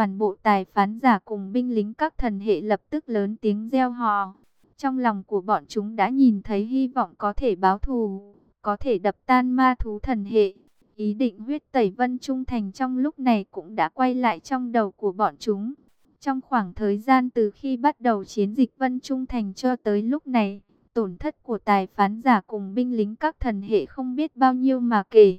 toàn bộ tài phán giả cùng binh lính các thần hệ lập tức lớn tiếng reo hò. Trong lòng của bọn chúng đã nhìn thấy hy vọng có thể báo thù, có thể đập tan ma thú thần hệ. Ý định huyết tẩy vân trung thành trong lúc này cũng đã quay lại trong đầu của bọn chúng. Trong khoảng thời gian từ khi bắt đầu chiến dịch vân trung thành cho tới lúc này, tổn thất của tài phán giả cùng binh lính các thần hệ không biết bao nhiêu mà kể.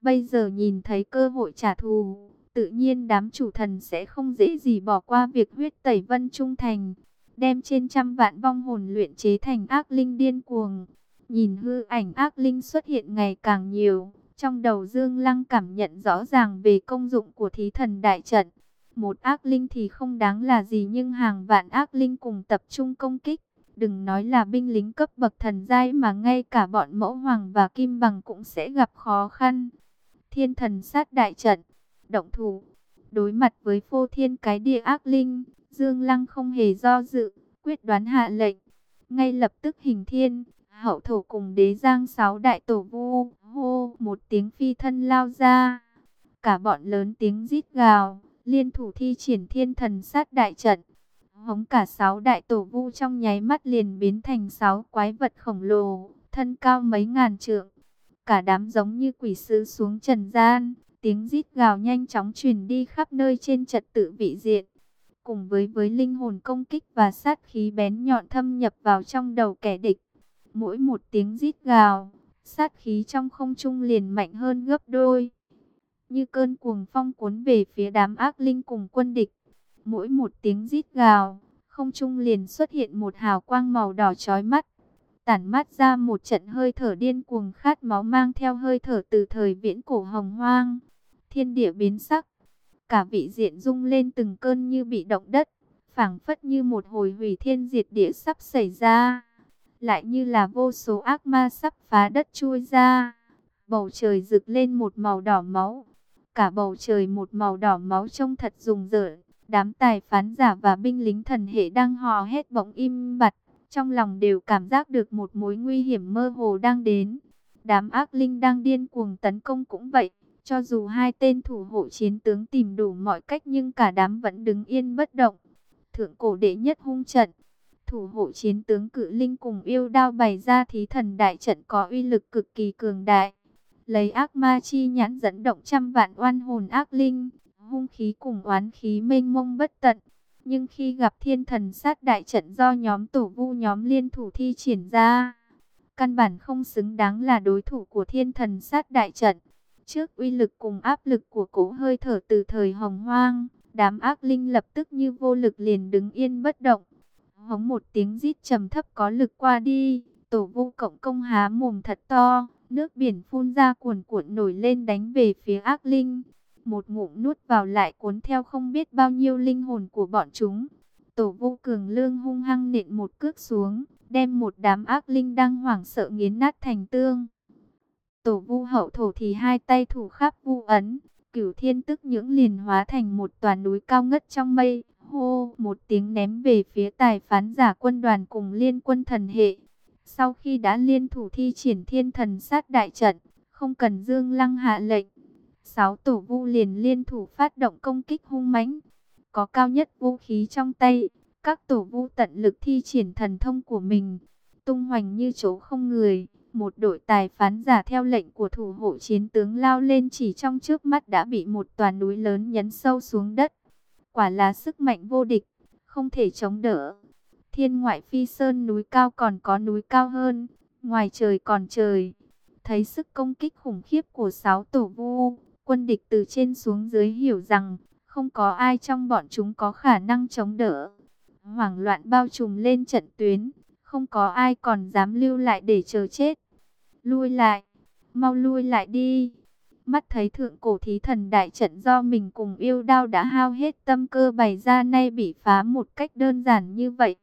Bây giờ nhìn thấy cơ hội trả thù, tự nhiên đám chủ thần sẽ không dễ gì bỏ qua việc huyết tẩy vân trung thành, đem trên trăm vạn vong hồn luyện chế thành ác linh điên cuồng. Nhìn hư ảnh ác linh xuất hiện ngày càng nhiều, trong đầu Dương Lăng cảm nhận rõ ràng về công dụng của thí thần đại trận. Một ác linh thì không đáng là gì nhưng hàng vạn ác linh cùng tập trung công kích. Đừng nói là binh lính cấp bậc thần giai mà ngay cả bọn mẫu hoàng và kim bằng cũng sẽ gặp khó khăn. Thiên thần sát đại trận, động thủ, đối mặt với phô thiên cái địa ác linh, Dương Lăng không hề do dự, quyết đoán hạ lệnh. Ngay lập tức hình thiên, hậu thổ cùng đế giang sáu đại tổ vu, hô một tiếng phi thân lao ra. Cả bọn lớn tiếng rít gào, liên thủ thi triển thiên thần sát đại trận. Hống cả sáu đại tổ vu trong nháy mắt liền biến thành sáu quái vật khổng lồ, thân cao mấy ngàn trượng. Cả đám giống như quỷ sứ xuống trần gian, tiếng rít gào nhanh chóng truyền đi khắp nơi trên trật tự vị diện. Cùng với với linh hồn công kích và sát khí bén nhọn thâm nhập vào trong đầu kẻ địch. Mỗi một tiếng rít gào, sát khí trong không trung liền mạnh hơn gấp đôi. Như cơn cuồng phong cuốn về phía đám ác linh cùng quân địch. Mỗi một tiếng rít gào, không trung liền xuất hiện một hào quang màu đỏ chói mắt. Tản mát ra một trận hơi thở điên cuồng khát máu mang theo hơi thở từ thời viễn cổ hồng hoang. Thiên địa biến sắc, cả vị diện rung lên từng cơn như bị động đất, phảng phất như một hồi hủy thiên diệt địa sắp xảy ra lại như là vô số ác ma sắp phá đất chui ra. Bầu trời rực lên một màu đỏ máu, cả bầu trời một màu đỏ máu trông thật rùng rợn. Đám tài phán giả và binh lính thần hệ đang hò hét bỗng im bặt, trong lòng đều cảm giác được một mối nguy hiểm mơ hồ đang đến. Đám ác linh đang điên cuồng tấn công cũng vậy, cho dù hai tên thủ hộ chiến tướng tìm đủ mọi cách nhưng cả đám vẫn đứng yên bất động. Thượng cổ đệ nhất hung trận, thủ hộ chiến tướng cự linh cùng yêu đao bày ra thí thần đại trận có uy lực cực kỳ cường đại. Lấy ác ma chi nhãn dẫn động trăm vạn oan hồn ác linh, hung khí cùng oán khí mênh mông bất tận. Nhưng khi gặp thiên thần sát đại trận do nhóm tổ vu nhóm liên thủ thi triển ra, căn bản không xứng đáng là đối thủ của thiên thần sát đại trận. Trước uy lực cùng áp lực của cổ hơi thở từ thời hồng hoang, đám ác linh lập tức như vô lực liền đứng yên bất động hống một tiếng rít trầm thấp có lực qua đi, tổ vu cộng công há mồm thật to, nước biển phun ra cuồn cuộn nổi lên đánh về phía ác linh. Một ngụm nuốt vào lại cuốn theo không biết bao nhiêu linh hồn của bọn chúng. Tổ vu cường lương hung hăng nện một cước xuống, đem một đám ác linh đang hoảng sợ nghiến nát thành tương. Tổ vu hậu thổ thì hai tay thủ khắp vu ấn, cửu thiên tức những liền hóa thành một tòa núi cao ngất trong mây, hô một tiếng ném về phía tài phán giả quân đoàn cùng liên quân thần hệ. Sau khi đã liên thủ thi triển thiên thần sát đại trận, không cần Dương Lăng hạ lệnh. Sáu tổ vu liền liên thủ phát động công kích hung mãnh. Có cao nhất vũ khí trong tay, các tổ vu tận lực thi triển thần thông của mình. Tung hoành như chỗ không người, một đội tài phán giả theo lệnh của thủ hộ chiến tướng lao lên chỉ trong trước mắt đã bị một tòa núi lớn nhấn sâu xuống đất. Quả là sức mạnh vô địch, không thể chống đỡ. Thiên ngoại phi sơn núi cao còn có núi cao hơn, ngoài trời còn trời. Thấy sức công kích khủng khiếp của sáu tổ vu, quân địch từ trên xuống dưới hiểu rằng không có ai trong bọn chúng có khả năng chống đỡ. Hoảng loạn bao trùm lên trận tuyến, không có ai còn dám lưu lại để chờ chết. Lui lại, mau lui lại đi. Mắt thấy thượng cổ thí thần đại trận do mình cùng yêu đao đã hao hết tâm cơ bày ra nay bị phá một cách đơn giản như vậy.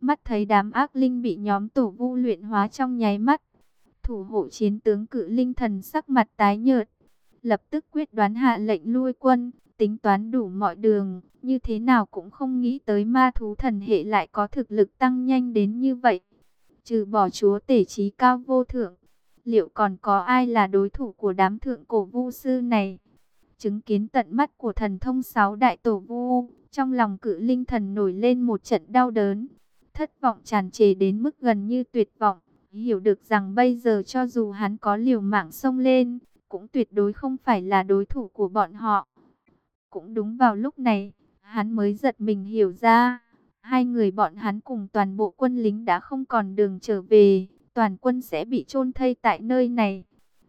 Mắt thấy đám ác linh bị nhóm tổ vu luyện hóa trong nháy mắt. Thủ hộ chiến tướng cự linh thần sắc mặt tái nhợt. Lập tức quyết đoán hạ lệnh lui quân, tính toán đủ mọi đường. Như thế nào cũng không nghĩ tới ma thú thần hệ lại có thực lực tăng nhanh đến như vậy. Trừ bỏ chúa tể trí cao vô thượng liệu còn có ai là đối thủ của đám thượng cổ vu sư này? Chứng kiến tận mắt của thần thông sáu đại tổ vu, Trong lòng cự linh thần nổi lên một trận đau đớn, thất vọng tràn trề đến mức gần như tuyệt vọng. Hiểu được rằng bây giờ cho dù hắn có liều mạng xông lên, cũng tuyệt đối không phải là đối thủ của bọn họ. Cũng đúng vào lúc này, hắn mới giật mình hiểu ra, hai người bọn hắn cùng toàn bộ quân lính đã không còn đường trở về, toàn quân sẽ bị chôn thây tại nơi này.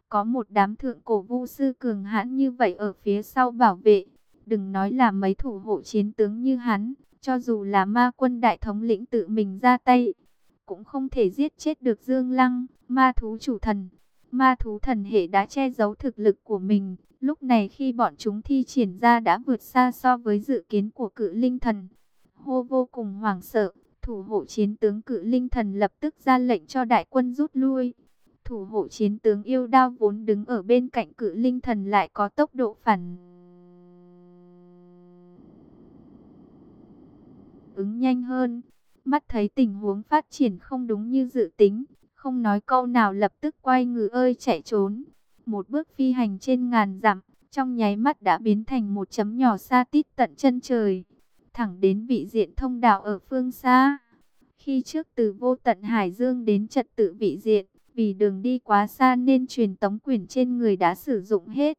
Có một đám thượng cổ vu sư cường hãn như vậy ở phía sau bảo vệ, đừng nói là mấy thủ hộ chiến tướng như hắn, cho dù là ma quân đại thống lĩnh tự mình ra tay, cũng không thể giết chết được Dương Lăng, ma thú chủ thần. Ma thú thần hệ đã che giấu thực lực của mình, lúc này khi bọn chúng thi triển ra đã vượt xa so với dự kiến của cự linh thần. Hô vô cùng hoảng sợ, thủ hộ chiến tướng cự linh thần lập tức ra lệnh cho đại quân rút lui. Thủ hộ chiến tướng yêu đao vốn đứng ở bên cạnh cự linh thần lại có tốc độ phản ứng nhanh hơn. Mắt thấy tình huống phát triển không đúng như dự tính, không nói câu nào lập tức quay người ơi chạy trốn. Một bước phi hành trên ngàn dặm, trong nháy mắt đã biến thành một chấm nhỏ xa tít tận chân trời, thẳng đến vị diện thông đạo ở phương xa. Khi trước từ vô tận Hải Dương đến trật tự vị diện, vì đường đi quá xa nên truyền tống quyền trên người đã sử dụng hết.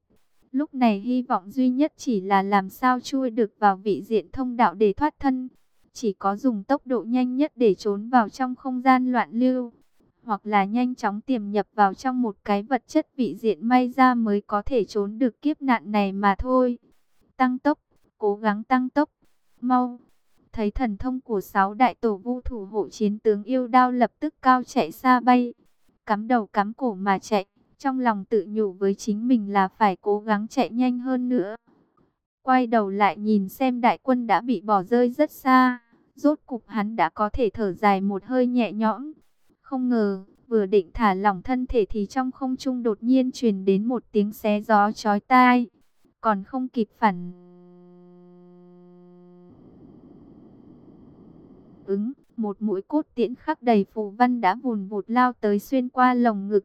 Lúc này hy vọng duy nhất chỉ là làm sao chui được vào vị diện thông đạo để thoát thân. Chỉ có dùng tốc độ nhanh nhất để trốn vào trong không gian loạn lưu hoặc là nhanh chóng tiềm nhập vào trong một cái vật chất vị diện may ra mới có thể trốn được kiếp nạn này mà thôi. Tăng tốc, cố gắng tăng tốc, mau. Thấy thần thông của sáu đại tổ vu thủ hộ chiến tướng yêu đao lập tức cao chạy xa bay, cắm đầu cắm cổ mà chạy, trong lòng tự nhủ với chính mình là phải cố gắng chạy nhanh hơn nữa. Quay đầu lại nhìn xem đại quân đã bị bỏ rơi rất xa, rốt cục hắn đã có thể thở dài một hơi nhẹ nhõm. Không ngờ, vừa định thả lỏng thân thể thì trong không trung đột nhiên truyền đến một tiếng xé gió chói tai. Còn không kịp phản ứng, một mũi cốt tiễn khắc đầy phù văn đã vùn vụt lao tới xuyên qua lồng ngực.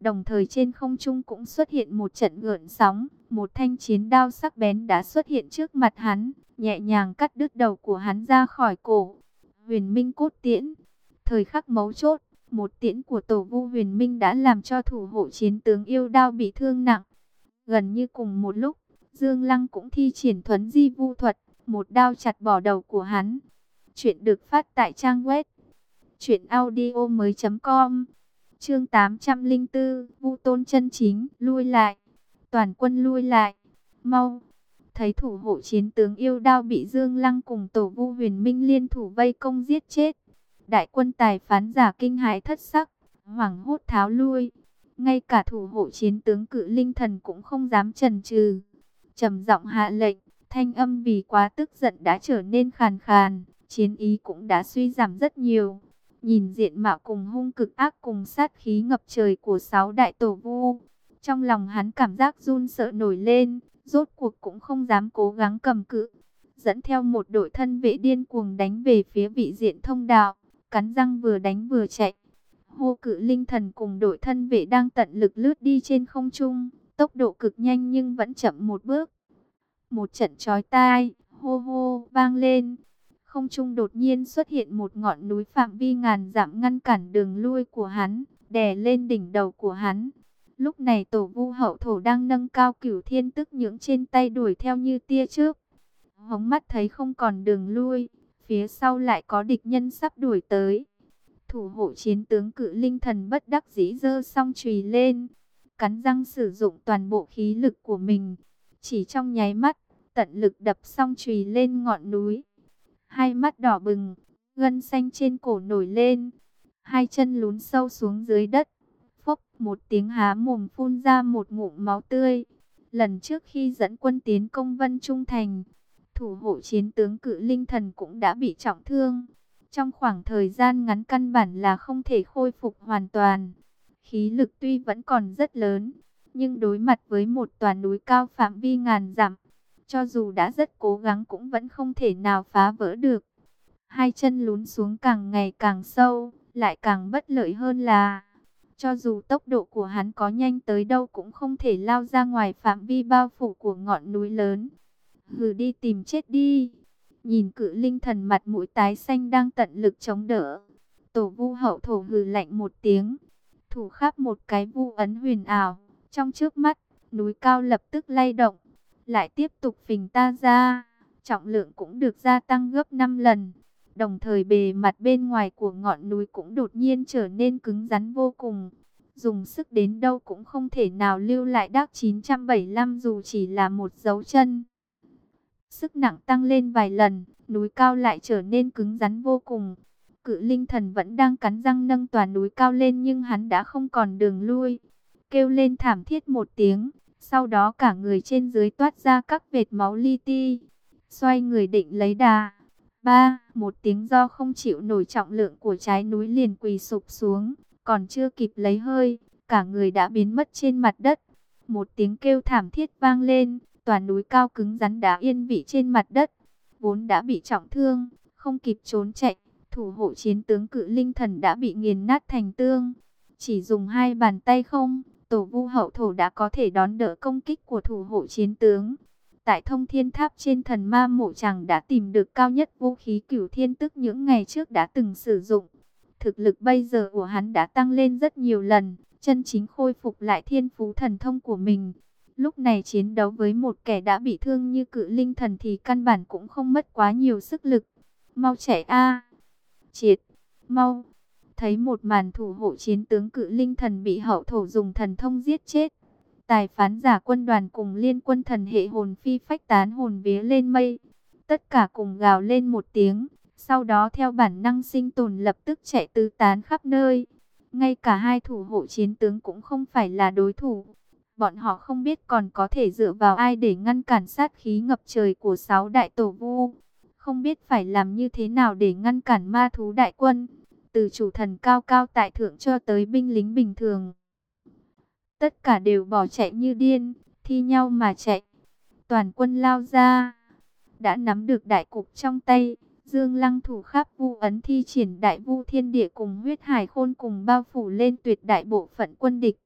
Đồng thời trên không trung cũng xuất hiện một trận gợn sóng, một thanh chiến đao sắc bén đã xuất hiện trước mặt hắn, nhẹ nhàng cắt đứt đầu của hắn ra khỏi cổ. Huyền Minh cốt tiễn, thời khắc mấu chốt, một tiễn của tổ vu huyền minh đã làm cho thủ hộ chiến tướng yêu đao bị thương nặng. Gần như cùng một lúc, Dương Lăng cũng thi triển thuấn di vu thuật, một đao chặt bỏ đầu của hắn. Chuyện được phát tại trang web audio mới com Chương 804, Vu Tôn chân chính, lui lại. Toàn quân lui lại. Mau. Thấy thủ hộ chiến tướng yêu đao bị Dương Lăng cùng tổ Vu Huyền Minh liên thủ vây công giết chết. Đại quân tài phán giả kinh hãi thất sắc, hoảng hốt tháo lui. Ngay cả thủ hộ chiến tướng cự linh thần cũng không dám chần chừ. trầm giọng hạ lệnh, thanh âm vì quá tức giận đã trở nên khàn khàn, chiến ý cũng đã suy giảm rất nhiều. Nhìn diện mạo cùng hung cực ác cùng sát khí ngập trời của sáu đại tổ vu. Trong lòng hắn cảm giác run sợ nổi lên, rốt cuộc cũng không dám cố gắng cầm cự. Dẫn theo một đội thân vệ điên cuồng đánh về phía vị diện thông đạo cắn răng vừa đánh vừa chạy. Hô cự linh thần cùng đội thân vệ đang tận lực lướt đi trên không trung, tốc độ cực nhanh nhưng vẫn chậm một bước. Một trận chói tai, hô hô, vang lên. Không trung đột nhiên xuất hiện một ngọn núi phạm vi ngàn dặm ngăn cản đường lui của hắn, đè lên đỉnh đầu của hắn. Lúc này tổ vu hậu thổ đang nâng cao cửu thiên tức những trên tay đuổi theo như tia trước. Hống mắt thấy không còn đường lui, Phía sau lại có địch nhân sắp đuổi tới. Thủ hộ chiến tướng cự linh thần bất đắc dĩ dơ song chùy lên. Cắn răng sử dụng toàn bộ khí lực của mình. Chỉ trong nháy mắt, tận lực đập song chùy lên ngọn núi. Hai mắt đỏ bừng, gân xanh trên cổ nổi lên. Hai chân lún sâu xuống dưới đất. Phốc một tiếng há mồm phun ra một ngụm máu tươi. Lần trước khi dẫn quân tiến công Vân Trung Thành, thủ hộ chiến tướng cự linh thần cũng đã bị trọng thương. Trong khoảng thời gian ngắn căn bản là không thể khôi phục hoàn toàn. Khí lực tuy vẫn còn rất lớn, nhưng đối mặt với một tòa núi cao phạm vi ngàn dặm, cho dù đã rất cố gắng cũng vẫn không thể nào phá vỡ được. Hai chân lún xuống càng ngày càng sâu, lại càng bất lợi hơn là, cho dù tốc độ của hắn có nhanh tới đâu cũng không thể lao ra ngoài phạm vi bao phủ của ngọn núi lớn hừ đi tìm chết đi. Nhìn cự linh thần mặt mũi tái xanh đang tận lực chống đỡ. Tổ vu hậu thổ hừ lạnh một tiếng. Thủ khắp một cái vu ấn huyền ảo. Trong trước mắt, núi cao lập tức lay động. Lại tiếp tục phình ta ra. Trọng lượng cũng được gia tăng gấp 5 lần. Đồng thời bề mặt bên ngoài của ngọn núi cũng đột nhiên trở nên cứng rắn vô cùng. Dùng sức đến đâu cũng không thể nào lưu lại đắc 975 dù chỉ là một dấu chân. Sức nặng tăng lên vài lần, núi cao lại trở nên cứng rắn vô cùng. Cự linh thần vẫn đang cắn răng nâng tòa núi cao lên nhưng hắn đã không còn đường lui. Kêu lên thảm thiết một tiếng, sau đó cả người trên dưới toát ra các vệt máu li ti. Xoay người định lấy đà. Ba, một tiếng do không chịu nổi trọng lượng của trái núi liền quỳ sụp xuống, còn chưa kịp lấy hơi, cả người đã biến mất trên mặt đất. Một tiếng kêu thảm thiết vang lên, toàn núi cao cứng rắn đá yên vị trên mặt đất, vốn đã bị trọng thương, không kịp trốn chạy, thủ hộ chiến tướng cự linh thần đã bị nghiền nát thành tương. Chỉ dùng hai bàn tay không, tổ vu hậu thổ đã có thể đón đỡ công kích của thủ hộ chiến tướng. Tại thông thiên tháp trên thần ma mộ chàng đã tìm được cao nhất vũ khí cửu thiên tức những ngày trước đã từng sử dụng. Thực lực bây giờ của hắn đã tăng lên rất nhiều lần, chân chính khôi phục lại thiên phú thần thông của mình. Lúc này chiến đấu với một kẻ đã bị thương như cự linh thần thì căn bản cũng không mất quá nhiều sức lực. Mau chạy a Triệt, mau. Thấy một màn thủ hộ chiến tướng cự linh thần bị hậu thổ dùng thần thông giết chết. Tài phán giả quân đoàn cùng liên quân thần hệ hồn phi phách tán hồn vía lên mây. Tất cả cùng gào lên một tiếng. Sau đó theo bản năng sinh tồn lập tức chạy tứ tán khắp nơi. Ngay cả hai thủ hộ chiến tướng cũng không phải là đối thủ. Bọn họ không biết còn có thể dựa vào ai để ngăn cản sát khí ngập trời của sáu đại tổ vu. Không biết phải làm như thế nào để ngăn cản ma thú đại quân. Từ chủ thần cao cao tại thượng cho tới binh lính bình thường. Tất cả đều bỏ chạy như điên, thi nhau mà chạy. Toàn quân lao ra. Đã nắm được đại cục trong tay. Dương Lăng thủ khắp vu ấn thi triển đại vu thiên địa cùng huyết hải khôn cùng bao phủ lên tuyệt đại bộ phận quân địch.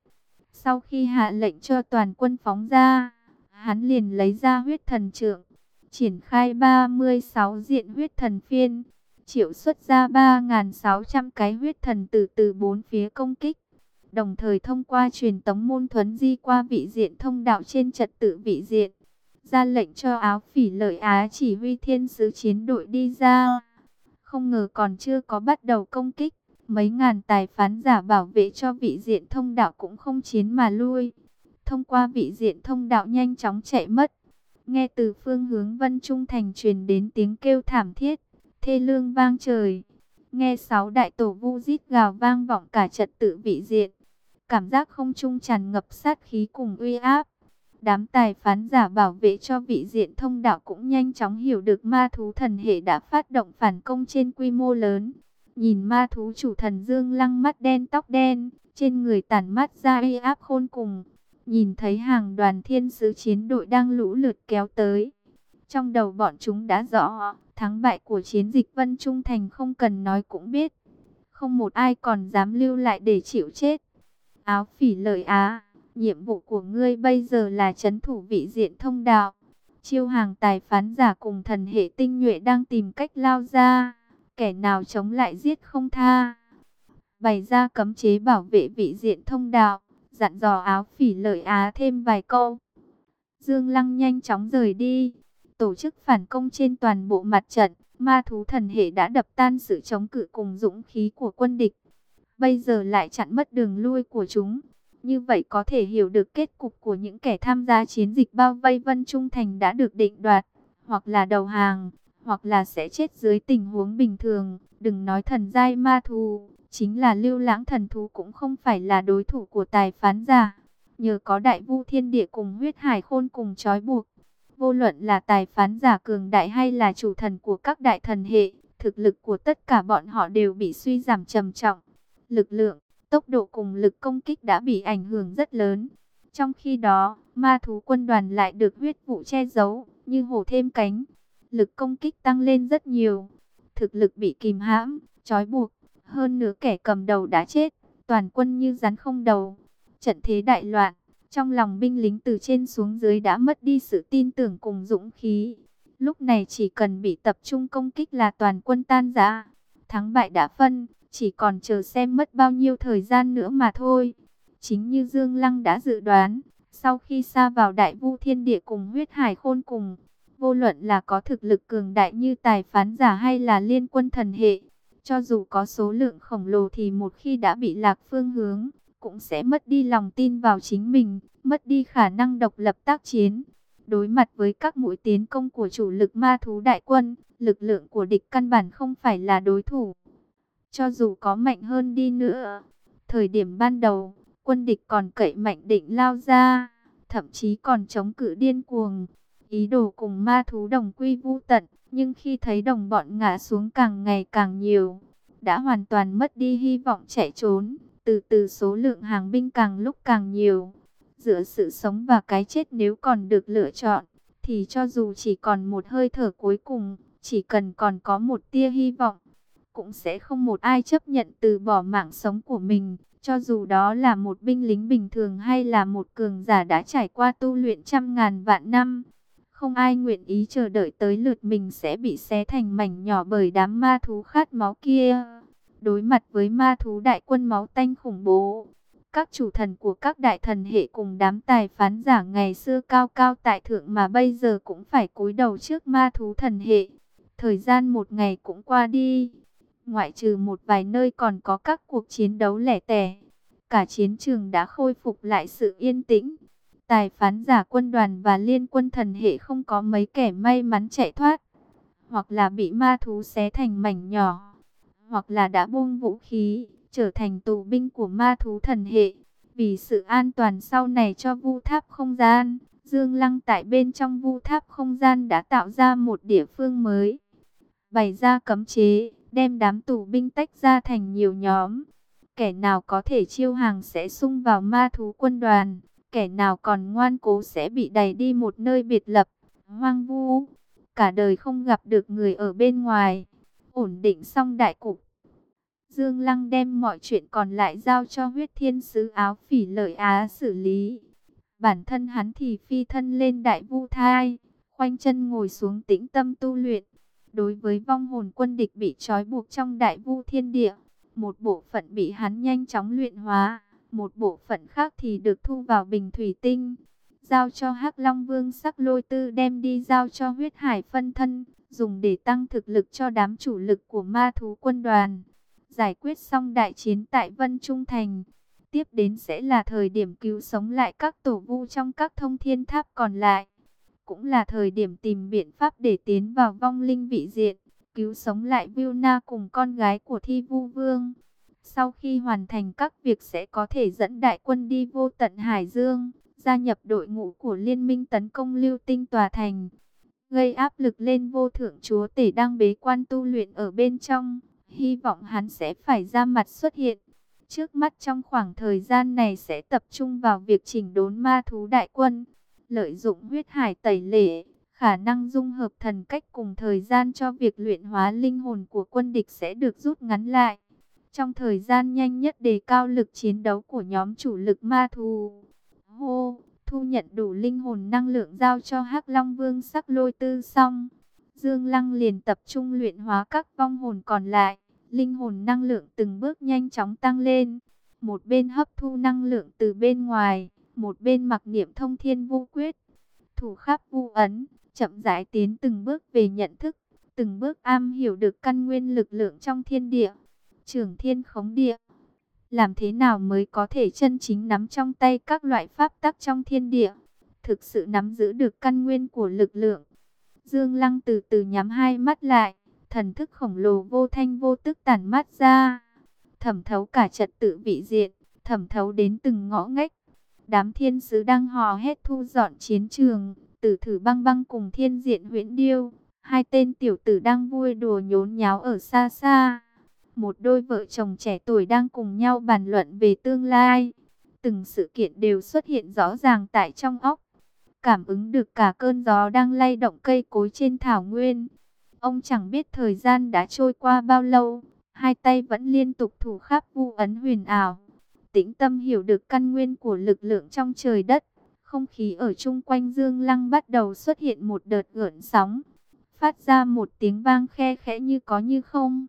Sau khi hạ lệnh cho toàn quân phóng ra, hắn liền lấy ra huyết thần trượng, triển khai 36 diện huyết thần phiên, triệu xuất ra 3.600 cái huyết thần từ từ bốn phía công kích. Đồng thời thông qua truyền tống môn thuấn di qua vị diện thông đạo trên trật tự vị diện, ra lệnh cho áo phỉ lợi Á chỉ huy thiên sứ chiến đội đi ra. Không ngờ còn chưa có bắt đầu công kích, Mấy ngàn tài phán giả bảo vệ cho vị diện thông đạo cũng không chiến mà lui. Thông qua vị diện thông đạo nhanh chóng chạy mất. Nghe từ phương hướng Vân Trung Thành truyền đến tiếng kêu thảm thiết, thê lương vang trời. Nghe sáu đại tổ vu rít gào vang vọng cả trật tự vị diện. Cảm giác không trung tràn ngập sát khí cùng uy áp. Đám tài phán giả bảo vệ cho vị diện thông đạo cũng nhanh chóng hiểu được ma thú thần hệ đã phát động phản công trên quy mô lớn. Nhìn ma thú chủ thần Dương Lăng mắt đen tóc đen, trên người tản mắt ra uy áp khôn cùng. Nhìn thấy hàng đoàn thiên sứ chiến đội đang lũ lượt kéo tới. Trong đầu bọn chúng đã rõ, thắng bại của chiến dịch Vân Trung Thành không cần nói cũng biết. Không một ai còn dám lưu lại để chịu chết. Áo phỉ lợi á, nhiệm vụ của ngươi bây giờ là chấn thủ vị diện thông đạo. Chiêu hàng tài phán giả cùng thần hệ tinh nhuệ đang tìm cách lao ra kẻ nào chống lại giết không tha. Bày ra cấm chế bảo vệ vị diện thông đạo, dặn dò áo phỉ lợi á thêm vài câu. Dương Lăng nhanh chóng rời đi, tổ chức phản công trên toàn bộ mặt trận, ma thú thần hệ đã đập tan sự chống cự cùng dũng khí của quân địch. Bây giờ lại chặn mất đường lui của chúng. Như vậy có thể hiểu được kết cục của những kẻ tham gia chiến dịch bao vây Vân Trung Thành đã được định đoạt, hoặc là đầu hàng, hoặc là sẽ chết dưới tình huống bình thường. Đừng nói thần giai ma thú, chính là lưu lãng thần thú cũng không phải là đối thủ của tài phán giả. Nhờ có đại vu thiên địa cùng huyết hải khôn cùng trói buộc, vô luận là tài phán giả cường đại hay là chủ thần của các đại thần hệ, thực lực của tất cả bọn họ đều bị suy giảm trầm trọng. Lực lượng, tốc độ cùng lực công kích đã bị ảnh hưởng rất lớn. Trong khi đó, ma thú quân đoàn lại được huyết vụ che giấu, như hổ thêm cánh, lực công kích tăng lên rất nhiều. Thực lực bị kìm hãm, trói buộc, hơn nữa kẻ cầm đầu đã chết, toàn quân như rắn không đầu. Trận thế đại loạn, trong lòng binh lính từ trên xuống dưới đã mất đi sự tin tưởng cùng dũng khí. Lúc này chỉ cần bị tập trung công kích là toàn quân tan rã. Thắng bại đã phân, chỉ còn chờ xem mất bao nhiêu thời gian nữa mà thôi. Chính như Dương Lăng đã dự đoán, sau khi xa vào đại vu thiên địa cùng huyết hải khôn cùng, vô luận là có thực lực cường đại như tài phán giả hay là liên quân thần hệ, cho dù có số lượng khổng lồ thì một khi đã bị lạc phương hướng, cũng sẽ mất đi lòng tin vào chính mình, mất đi khả năng độc lập tác chiến. Đối mặt với các mũi tiến công của chủ lực ma thú đại quân, lực lượng của địch căn bản không phải là đối thủ. Cho dù có mạnh hơn đi nữa, thời điểm ban đầu, quân địch còn cậy mạnh định lao ra, thậm chí còn chống cự điên cuồng, ý đồ cùng ma thú đồng quy vu tận, nhưng khi thấy đồng bọn ngã xuống càng ngày càng nhiều, đã hoàn toàn mất đi hy vọng chạy trốn, từ từ số lượng hàng binh càng lúc càng nhiều. Giữa sự sống và cái chết nếu còn được lựa chọn, thì cho dù chỉ còn một hơi thở cuối cùng, chỉ cần còn có một tia hy vọng, cũng sẽ không một ai chấp nhận từ bỏ mạng sống của mình, cho dù đó là một binh lính bình thường hay là một cường giả đã trải qua tu luyện trăm ngàn vạn năm. Không ai nguyện ý chờ đợi tới lượt mình sẽ bị xé thành mảnh nhỏ bởi đám ma thú khát máu kia. Đối mặt với ma thú đại quân máu tanh khủng bố, các chủ thần của các đại thần hệ cùng đám tài phán giả ngày xưa cao cao tại thượng mà bây giờ cũng phải cúi đầu trước ma thú thần hệ. Thời gian một ngày cũng qua đi, ngoại trừ một vài nơi còn có các cuộc chiến đấu lẻ tẻ. Cả chiến trường đã khôi phục lại sự yên tĩnh. Tài phán giả quân đoàn và liên quân thần hệ không có mấy kẻ may mắn chạy thoát. Hoặc là bị ma thú xé thành mảnh nhỏ. Hoặc là đã buông vũ khí, trở thành tù binh của ma thú thần hệ. Vì sự an toàn sau này cho vu tháp không gian, Dương Lăng tại bên trong vu tháp không gian đã tạo ra một địa phương mới. Bày ra cấm chế, đem đám tù binh tách ra thành nhiều nhóm. Kẻ nào có thể chiêu hàng sẽ sung vào ma thú quân đoàn, kẻ nào còn ngoan cố sẽ bị đẩy đi một nơi biệt lập, hoang vu. Cả đời không gặp được người ở bên ngoài, ổn định xong đại cục. Dương Lăng đem mọi chuyện còn lại giao cho huyết thiên sứ áo phỉ lợi á xử lý. Bản thân hắn thì phi thân lên đại vu thai, khoanh chân ngồi xuống tĩnh tâm tu luyện. Đối với vong hồn quân địch bị trói buộc trong đại vu thiên địa, một bộ phận bị hắn nhanh chóng luyện hóa, một bộ phận khác thì được thu vào bình thủy tinh. Giao cho hắc Long Vương sắc lôi tư đem đi giao cho huyết hải phân thân, dùng để tăng thực lực cho đám chủ lực của ma thú quân đoàn. Giải quyết xong đại chiến tại Vân Trung Thành. Tiếp đến sẽ là thời điểm cứu sống lại các tổ vu trong các thông thiên tháp còn lại cũng là thời điểm tìm biện pháp để tiến vào vong linh vị diện, cứu sống lại Vilna cùng con gái của Thi Vu Vương. Sau khi hoàn thành các việc sẽ có thể dẫn đại quân đi vô tận Hải Dương, gia nhập đội ngũ của liên minh tấn công lưu tinh tòa thành, gây áp lực lên vô thượng chúa tể đang bế quan tu luyện ở bên trong. Hy vọng hắn sẽ phải ra mặt xuất hiện. Trước mắt trong khoảng thời gian này sẽ tập trung vào việc chỉnh đốn ma thú đại quân lợi dụng huyết hải tẩy lệ, khả năng dung hợp thần cách cùng thời gian cho việc luyện hóa linh hồn của quân địch sẽ được rút ngắn lại. Trong thời gian nhanh nhất đề cao lực chiến đấu của nhóm chủ lực ma thú. Hô, thu nhận đủ linh hồn năng lượng giao cho hắc Long Vương sắc lôi tư xong. Dương Lăng liền tập trung luyện hóa các vong hồn còn lại. Linh hồn năng lượng từng bước nhanh chóng tăng lên. Một bên hấp thu năng lượng từ bên ngoài một bên mặc niệm thông thiên vô quyết, thủ khắp vu ấn, chậm rãi tiến từng bước về nhận thức, từng bước am hiểu được căn nguyên lực lượng trong thiên địa, trường thiên khống địa. Làm thế nào mới có thể chân chính nắm trong tay các loại pháp tắc trong thiên địa, thực sự nắm giữ được căn nguyên của lực lượng. Dương Lăng từ từ nhắm hai mắt lại, thần thức khổng lồ vô thanh vô tức tản mắt ra, thẩm thấu cả trật tự vị diện, thẩm thấu đến từng ngõ ngách, Đám thiên sứ đang hò hét thu dọn chiến trường, tử thử băng băng cùng thiên diện huyễn điêu. Hai tên tiểu tử đang vui đùa nhốn nháo ở xa xa. Một đôi vợ chồng trẻ tuổi đang cùng nhau bàn luận về tương lai. Từng sự kiện đều xuất hiện rõ ràng tại trong óc. Cảm ứng được cả cơn gió đang lay động cây cối trên thảo nguyên. Ông chẳng biết thời gian đã trôi qua bao lâu. Hai tay vẫn liên tục thủ khắp vu ấn huyền ảo tĩnh tâm hiểu được căn nguyên của lực lượng trong trời đất. Không khí ở chung quanh Dương Lăng bắt đầu xuất hiện một đợt gợn sóng. phát ra một tiếng vang khe khẽ như có như không.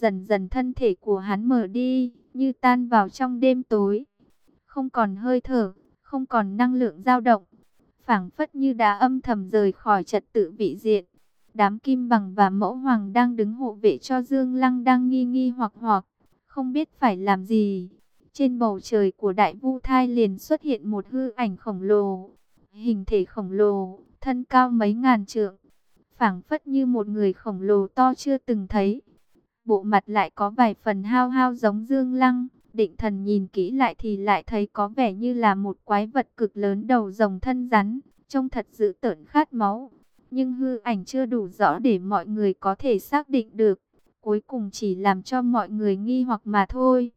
Dần dần thân thể của hắn mở đi, như tan vào trong đêm tối. Không còn hơi thở, không còn năng lượng dao động. phảng phất như đã âm thầm rời khỏi trật tự vị diện. Đám kim bằng và mẫu hoàng đang đứng hộ vệ cho Dương Lăng đang nghi nghi hoặc hoặc, không biết phải làm gì. Trên bầu trời của đại vu thai liền xuất hiện một hư ảnh khổng lồ, hình thể khổng lồ, thân cao mấy ngàn trượng, phảng phất như một người khổng lồ to chưa từng thấy. Bộ mặt lại có vài phần hao hao giống Dương Lăng, định thần nhìn kỹ lại thì lại thấy có vẻ như là một quái vật cực lớn đầu rồng thân rắn, trông thật dữ tợn khát máu. Nhưng hư ảnh chưa đủ rõ để mọi người có thể xác định được, cuối cùng chỉ làm cho mọi người nghi hoặc mà thôi.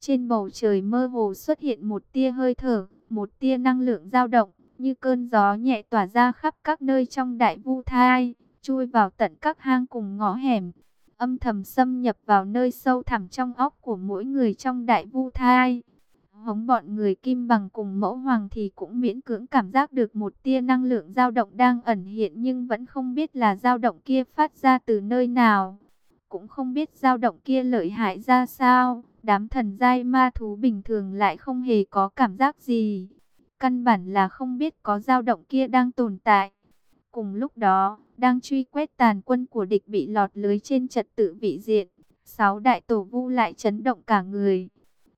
Trên bầu trời mơ hồ xuất hiện một tia hơi thở, một tia năng lượng dao động, như cơn gió nhẹ tỏa ra khắp các nơi trong đại vu thai, chui vào tận các hang cùng ngõ hẻm, âm thầm xâm nhập vào nơi sâu thẳm trong óc của mỗi người trong đại vu thai. Hống bọn người kim bằng cùng mẫu hoàng thì cũng miễn cưỡng cảm giác được một tia năng lượng dao động đang ẩn hiện nhưng vẫn không biết là dao động kia phát ra từ nơi nào. Cũng không biết dao động kia lợi hại ra sao, đám thần giai ma thú bình thường lại không hề có cảm giác gì. Căn bản là không biết có dao động kia đang tồn tại. Cùng lúc đó, đang truy quét tàn quân của địch bị lọt lưới trên trật tự vị diện. Sáu đại tổ vu lại chấn động cả người.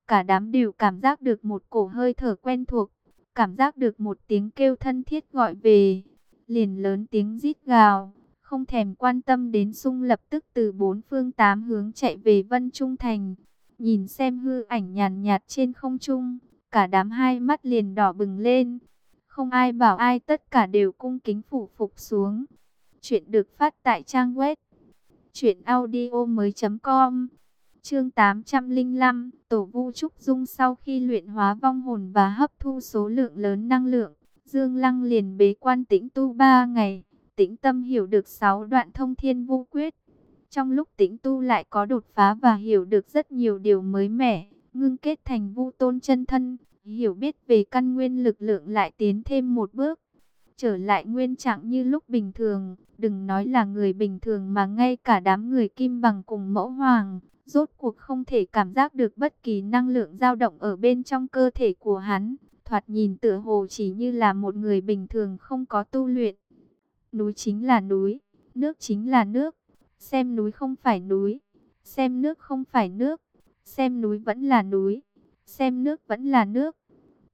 Cả đám đều cảm giác được một cổ hơi thở quen thuộc. Cảm giác được một tiếng kêu thân thiết gọi về. Liền lớn tiếng rít gào. Không thèm quan tâm đến sung lập tức từ bốn phương tám hướng chạy về Vân Trung Thành. Nhìn xem hư ảnh nhàn nhạt trên không trung. Cả đám hai mắt liền đỏ bừng lên. Không ai bảo ai, tất cả đều cung kính phủ phục xuống. Chuyện được phát tại trang web. Chuyện audio mới com Chương 805, Tổ Vu Trúc Dung sau khi luyện hóa vong hồn và hấp thu số lượng lớn năng lượng, Dương Lăng liền bế quan tĩnh tu 3 ngày, tĩnh tâm hiểu được 6 đoạn thông thiên vu quyết. Trong lúc tĩnh tu lại có đột phá và hiểu được rất nhiều điều mới mẻ, ngưng kết thành vu tôn chân thân, hiểu biết về căn nguyên lực lượng lại tiến thêm một bước. Trở lại nguyên trạng như lúc bình thường, đừng nói là người bình thường mà ngay cả đám người kim bằng cùng mẫu hoàng, rốt cuộc không thể cảm giác được bất kỳ năng lượng dao động ở bên trong cơ thể của hắn. Thoạt nhìn tựa hồ chỉ như là một người bình thường không có tu luyện. Núi chính là núi, nước chính là nước. Xem núi không phải núi, xem nước không phải nước, xem núi vẫn là núi, xem nước vẫn là nước.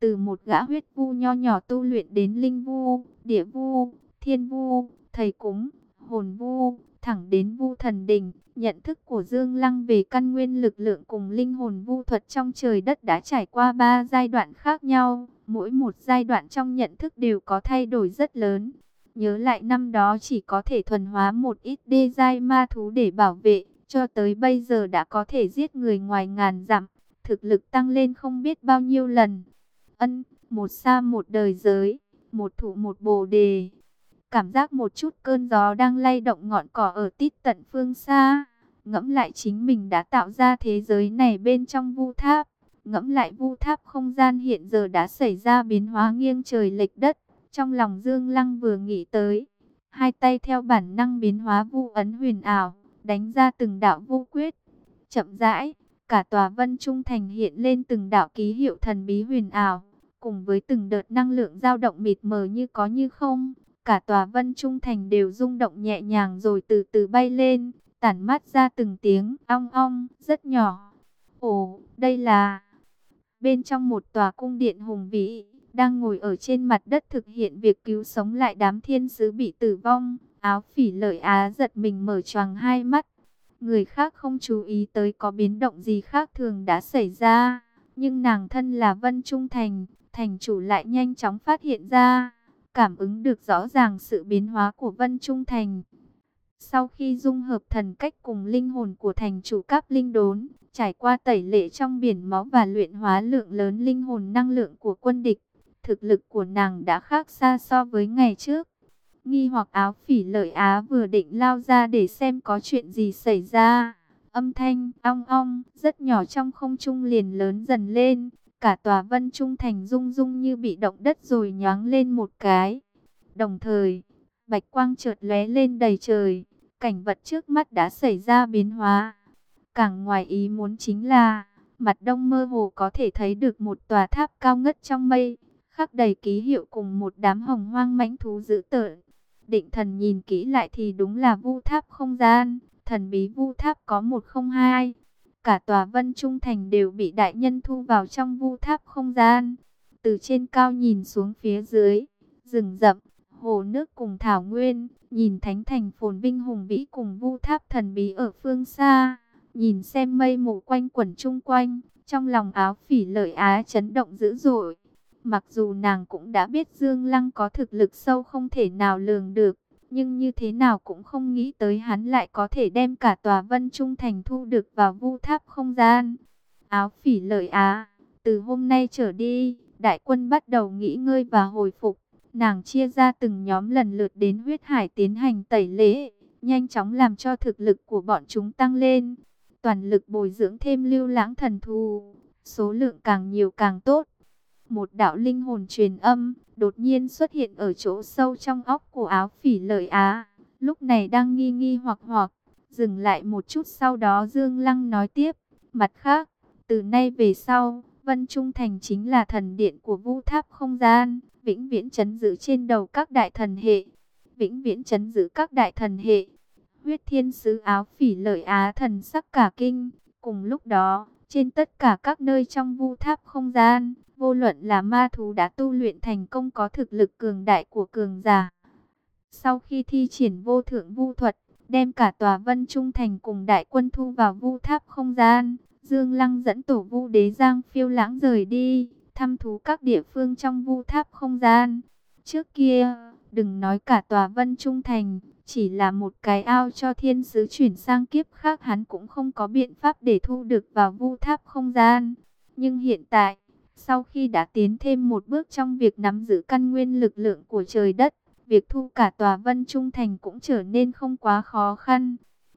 Từ một gã huyết vu nho nhỏ tu luyện đến linh vu, địa vu, thiên vu, thầy cúng, hồn vu, thẳng đến vu thần đỉnh. Nhận thức của Dương Lăng về căn nguyên lực lượng cùng linh hồn vu thuật trong trời đất đã trải qua ba giai đoạn khác nhau. Mỗi một giai đoạn trong nhận thức đều có thay đổi rất lớn. Nhớ lại năm đó chỉ có thể thuần hóa một ít đê giai ma thú để bảo vệ, cho tới bây giờ đã có thể giết người ngoài ngàn dặm, thực lực tăng lên không biết bao nhiêu lần. Ân, một xa một đời giới, một thụ một bồ đề. Cảm giác một chút cơn gió đang lay động ngọn cỏ ở tít tận phương xa. Ngẫm lại chính mình đã tạo ra thế giới này bên trong vu tháp. Ngẫm lại vu tháp không gian hiện giờ đã xảy ra biến hóa nghiêng trời lệch đất. Trong lòng Dương Lăng vừa nghĩ tới, hai tay theo bản năng biến hóa vu ấn huyền ảo, đánh ra từng đạo vu quyết. Chậm rãi, cả tòa vân trung thành hiện lên từng đạo ký hiệu thần bí huyền ảo, cùng với từng đợt năng lượng dao động mịt mờ như có như không. Cả tòa vân trung thành đều rung động nhẹ nhàng rồi từ từ bay lên, tản mát ra từng tiếng ong ong, rất nhỏ. Ồ, đây là... Bên trong một tòa cung điện hùng vĩ, đang ngồi ở trên mặt đất thực hiện việc cứu sống lại đám thiên sứ bị tử vong. Áo phỉ lợi á giật mình mở choàng hai mắt. Người khác không chú ý tới có biến động gì khác thường đã xảy ra. Nhưng nàng thân là Vân Trung Thành, thành chủ lại nhanh chóng phát hiện ra. Cảm ứng được rõ ràng sự biến hóa của Vân Trung Thành. Sau khi dung hợp thần cách cùng linh hồn của thành chủ cáp linh đốn, trải qua tẩy lệ trong biển máu và luyện hóa lượng lớn linh hồn năng lượng của quân địch, thực lực của nàng đã khác xa so với ngày trước. Nghi hoặc áo phỉ lợi á vừa định lao ra để xem có chuyện gì xảy ra. Âm thanh, ong ong, rất nhỏ trong không trung liền lớn dần lên. Cả tòa vân trung thành rung rung như bị động đất rồi nhoáng lên một cái. Đồng thời, bạch quang chợt lóe lên đầy trời, cảnh vật trước mắt đã xảy ra biến hóa. Càng ngoài ý muốn chính là, mặt đông mơ hồ có thể thấy được một tòa tháp cao ngất trong mây, khắc đầy ký hiệu cùng một đám hồng hoang mãnh thú dữ tợn. Định thần nhìn kỹ lại thì đúng là vu tháp không gian, thần bí vu tháp có một không hai. Cả tòa vân trung thành đều bị đại nhân thu vào trong vu tháp không gian. Từ trên cao nhìn xuống phía dưới, rừng rậm, hồ nước cùng thảo nguyên, nhìn thánh thành phồn vinh hùng vĩ cùng vu tháp thần bí ở phương xa, nhìn xem mây mù quanh quẩn chung quanh, trong lòng áo phỉ lợi á chấn động dữ dội. Mặc dù nàng cũng đã biết Dương Lăng có thực lực sâu không thể nào lường được, nhưng như thế nào cũng không nghĩ tới hắn lại có thể đem cả tòa vân trung thành thu được vào vu tháp không gian. Áo phỉ lợi á, từ hôm nay trở đi, đại quân bắt đầu nghỉ ngơi và hồi phục. Nàng chia ra từng nhóm lần lượt đến huyết hải tiến hành tẩy lễ, nhanh chóng làm cho thực lực của bọn chúng tăng lên. Toàn lực bồi dưỡng thêm lưu lãng thần thù, số lượng càng nhiều càng tốt. Một đạo linh hồn truyền âm, đột nhiên xuất hiện ở chỗ sâu trong óc của áo phỉ lợi á. Lúc này đang nghi nghi hoặc hoặc, dừng lại một chút sau đó Dương Lăng nói tiếp. Mặt khác, từ nay về sau, Vân Trung Thành chính là thần điện của vũ tháp không gian vĩnh viễn chấn giữ trên đầu các đại thần hệ, vĩnh viễn chấn giữ các đại thần hệ. Huyết thiên sứ áo phỉ lợi á thần sắc cả kinh, cùng lúc đó, trên tất cả các nơi trong vu tháp không gian, vô luận là ma thú đã tu luyện thành công có thực lực cường đại của cường giả. Sau khi thi triển vô thượng vu thuật, đem cả tòa vân trung thành cùng đại quân thu vào vu tháp không gian, Dương Lăng dẫn tổ vu đế giang phiêu lãng rời đi thăm thú các địa phương trong vu tháp không gian. Trước kia, đừng nói cả tòa vân trung thành, chỉ là một cái ao cho thiên sứ chuyển sang kiếp khác hắn cũng không có biện pháp để thu được vào vu tháp không gian. Nhưng hiện tại, sau khi đã tiến thêm một bước trong việc nắm giữ căn nguyên lực lượng của trời đất, việc thu cả tòa vân trung thành cũng trở nên không quá khó khăn.